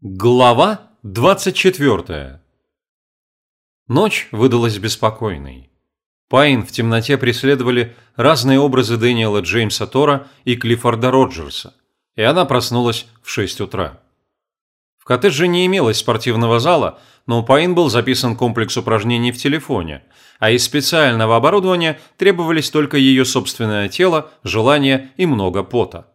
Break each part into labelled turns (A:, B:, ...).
A: Глава 24 Ночь выдалась беспокойной. Пайн в темноте преследовали разные образы Дэниела Джеймса Тора и Клиффорда Роджерса, и она проснулась в 6 утра. В коттедже не имелось спортивного зала, но у Пайн был записан комплекс упражнений в телефоне, а из специального оборудования требовались только ее собственное тело, желание и много пота.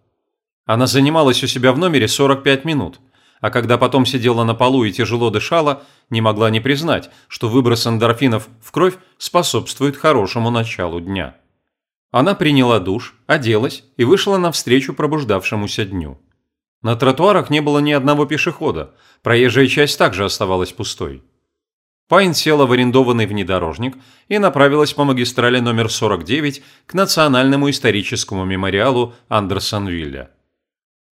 A: Она занималась у себя в номере 45 минут, а когда потом сидела на полу и тяжело дышала, не могла не признать, что выброс эндорфинов в кровь способствует хорошему началу дня. Она приняла душ, оделась и вышла навстречу пробуждавшемуся дню. На тротуарах не было ни одного пешехода, проезжая часть также оставалась пустой. Пайн села в арендованный внедорожник и направилась по магистрали номер 49 к Национальному историческому мемориалу Андерсонвилля.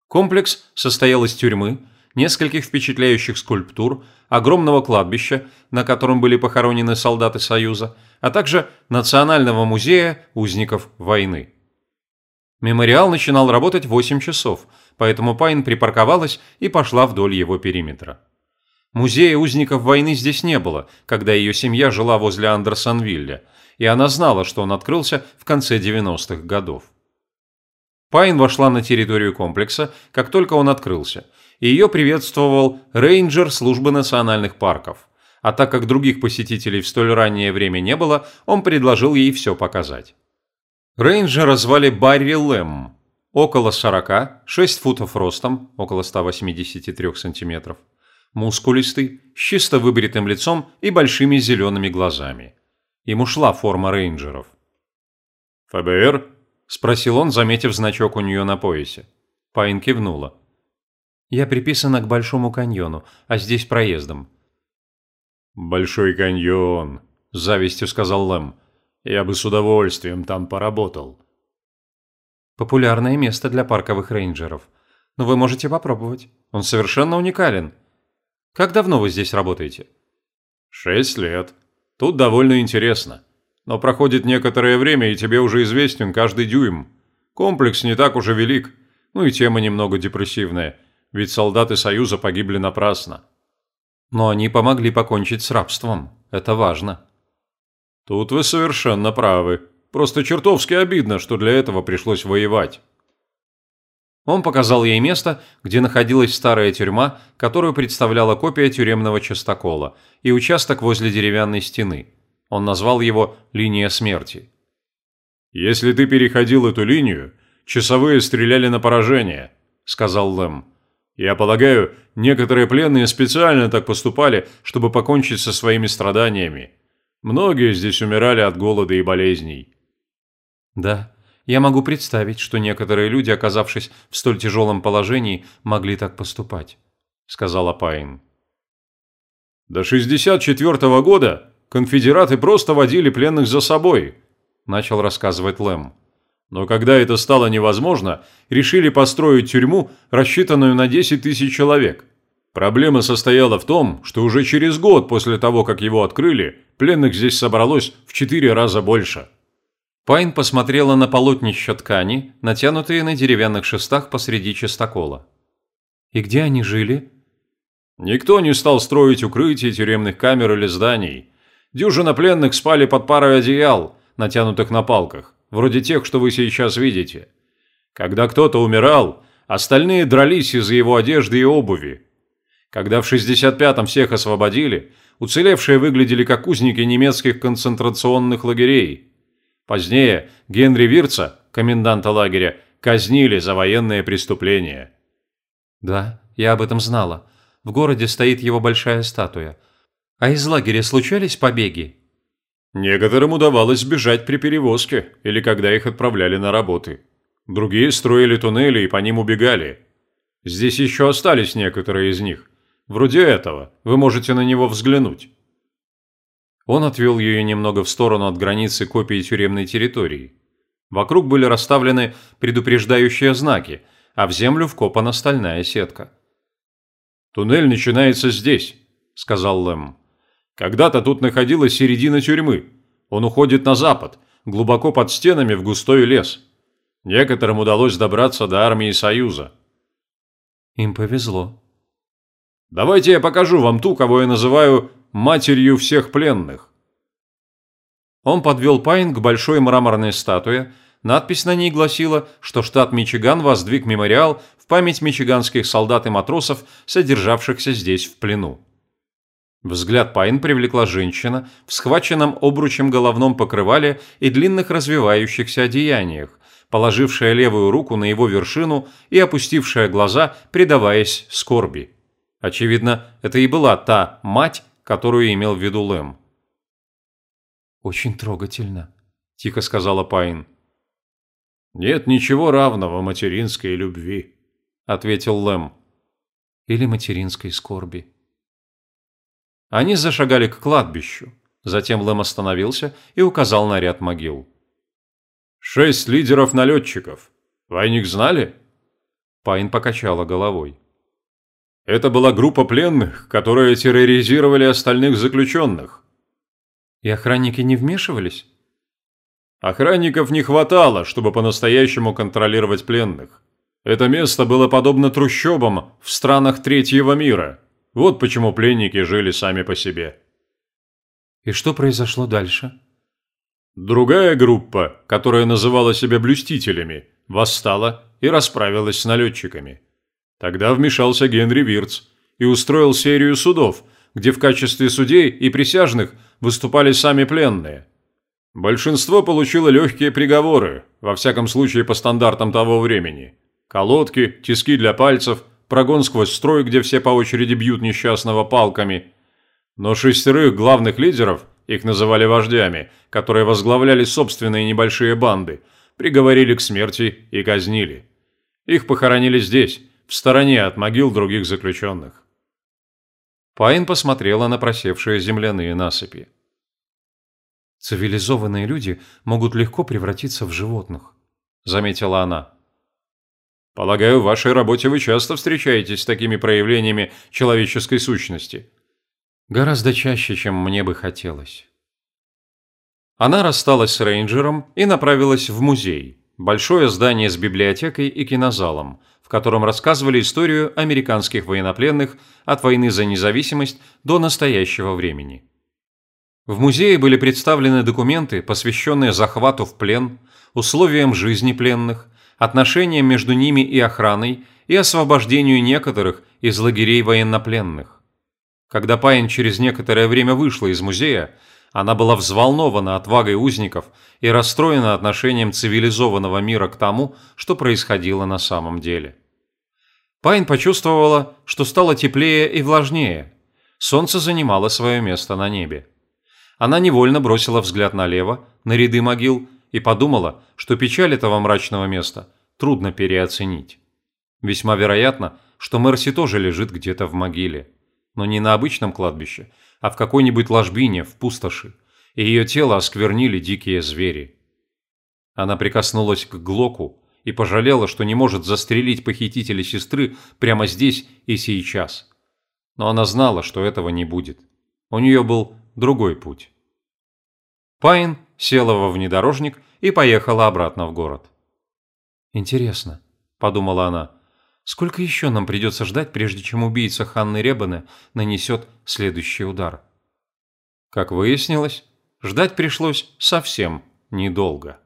A: Комплекс состоял из тюрьмы, нескольких впечатляющих скульптур, огромного кладбища, на котором были похоронены солдаты Союза, а также Национального музея узников войны. Мемориал начинал работать в 8 часов, поэтому Пайн припарковалась и пошла вдоль его периметра. Музея узников войны здесь не было, когда ее семья жила возле Андерсонвилля, и она знала, что он открылся в конце 90-х годов. Пайн вошла на территорию комплекса, как только он открылся, и ее приветствовал рейнджер службы национальных парков. А так как других посетителей в столь раннее время не было, он предложил ей все показать. Рейнджера звали Барри Лэм. Около 40, 6 футов ростом, около 183 сантиметров. Мускулистый, с чисто выбритым лицом и большими зелеными глазами. Ему шла форма рейнджеров. «ФБР?» – спросил он, заметив значок у нее на поясе. Пайн кивнула. «Я приписана к Большому каньону, а здесь проездом».
B: «Большой каньон», – с завистью сказал Лэм. «Я бы с удовольствием там поработал».
A: «Популярное место для парковых рейнджеров. Но вы можете попробовать. Он совершенно уникален. Как давно вы здесь работаете?»
B: «Шесть лет. Тут довольно интересно. Но проходит некоторое время, и тебе уже известен каждый дюйм. Комплекс не так уже велик, ну и тема немного депрессивная, ведь солдаты Союза погибли напрасно.
A: Но они помогли покончить с рабством. Это важно.
B: Тут вы совершенно правы. Просто чертовски обидно, что для этого пришлось воевать.
A: Он показал ей место, где находилась старая тюрьма, которую представляла копия тюремного частокола, и участок возле деревянной стены – он назвал его «линия смерти».
B: «Если ты переходил эту линию, часовые стреляли на поражение», – сказал Лэм. «Я полагаю, некоторые пленные специально так поступали, чтобы покончить со своими страданиями. Многие здесь умирали от голода и болезней».
A: «Да, я могу представить, что некоторые люди, оказавшись в столь тяжелом положении, могли так поступать», – сказала Пайн.
B: До 64 -го года конфедераты просто водили пленных за собой», – начал рассказывать Лэм. «Но когда это стало невозможно, решили построить тюрьму, рассчитанную на 10 тысяч человек. Проблема состояла в том, что уже через год после того, как его открыли, пленных здесь собралось в четыре раза больше».
A: Пайн посмотрела на полотнища ткани, натянутые на деревянных шестах посреди частокола. «И где они жили?»
B: Никто не стал строить укрытий, тюремных камер или зданий. Дюжина пленных спали под парой одеял, натянутых на палках, вроде тех, что вы сейчас видите. Когда кто-то умирал, остальные дрались из-за его одежды и обуви. Когда в 65-м всех освободили, уцелевшие выглядели как узники немецких концентрационных лагерей. Позднее Генри Вирца, коменданта лагеря, казнили за военные преступления.
A: «Да, я об этом знала. В городе стоит его большая статуя – а из лагеря случались побеги?
B: Некоторым удавалось сбежать при перевозке или когда их отправляли на работы. Другие строили туннели и по ним убегали. Здесь еще остались некоторые из них. Вроде этого. Вы можете на него взглянуть.
A: Он отвел ее немного в сторону от границы копии тюремной территории. Вокруг были расставлены предупреждающие знаки, а в землю вкопана стальная сетка.
B: «Туннель начинается здесь», – сказал Лэм. Когда-то тут находилась середина тюрьмы. Он уходит на запад, глубоко под стенами в густой лес. Некоторым удалось добраться до армии Союза.
A: Им повезло.
B: Давайте я покажу вам ту, кого я называю матерью всех пленных».
A: Он подвел Пайн к большой мраморной статуе. Надпись на ней гласила, что штат Мичиган воздвиг мемориал в память мичиганских солдат и матросов, содержавшихся здесь в плену. Взгляд Пайн привлекла женщина в схваченном обручем головном покрывале и длинных развивающихся одеяниях, положившая левую руку на его вершину и опустившая глаза, предаваясь скорби. Очевидно, это и была та мать, которую имел в виду Лэм.
C: «Очень трогательно», – тихо сказала Пайн.
B: «Нет ничего равного материнской любви», – ответил Лэм.
C: «Или материнской скорби».
A: Они зашагали к кладбищу. Затем Лэм остановился и указал на ряд могил.
B: «Шесть лидеров-налетчиков. Них знали?»
A: Пайн покачала головой.
B: «Это была группа пленных, которые терроризировали остальных заключенных.
C: И охранники не вмешивались?
B: Охранников не хватало, чтобы по-настоящему контролировать пленных. Это место было подобно трущобам в странах третьего мира. Вот почему пленники жили сами по себе.
C: И что произошло дальше?
B: Другая группа, которая называла себя блюстителями, восстала и расправилась с налетчиками. Тогда вмешался Генри Вирц и устроил серию судов, где в качестве судей и присяжных выступали сами пленные. Большинство получило легкие приговоры, во всяком случае по стандартам того времени. Колодки, тиски для пальцев, прогон сквозь строй, где все по очереди бьют несчастного палками. Но шестерых главных лидеров, их называли вождями, которые возглавляли собственные небольшие банды, приговорили к смерти и казнили. Их похоронили здесь, в стороне от могил других заключенных.
A: Пайн посмотрела на просевшие земляные насыпи.
C: «Цивилизованные люди могут легко превратиться в животных», – заметила она.
B: «Полагаю, в вашей работе вы часто встречаетесь с такими проявлениями человеческой сущности».
C: «Гораздо чаще, чем мне бы хотелось».
A: Она рассталась с рейнджером и направилась в музей, большое здание с библиотекой и кинозалом – в котором рассказывали историю американских военнопленных от войны за независимость до настоящего времени. В музее были представлены документы, посвященные захвату в плен, условиям жизни пленных, отношениям между ними и охраной и освобождению некоторых из лагерей военнопленных. Когда Пайн через некоторое время вышла из музея, она была взволнована отвагой узников и расстроена отношением цивилизованного мира к тому, что происходило на самом деле. Пайн почувствовала, что стало теплее и влажнее. Солнце занимало свое место на небе. Она невольно бросила взгляд налево, на ряды могил, и подумала, что печаль этого мрачного места трудно переоценить. Весьма вероятно, что Мерси тоже лежит где-то в могиле. Но не на обычном кладбище, а в какой-нибудь ложбине, в пустоши, и ее тело осквернили дикие звери. Она прикоснулась к Глоку и пожалела, что не может застрелить похитителя сестры прямо здесь и сейчас. Но она знала, что этого не будет. У нее был другой путь. Пайн села во внедорожник и поехала обратно в город.
C: «Интересно», – подумала она, – Сколько еще нам придется ждать, прежде чем убийца Ханны Ребаны нанесет следующий удар?
A: Как выяснилось, ждать пришлось совсем недолго.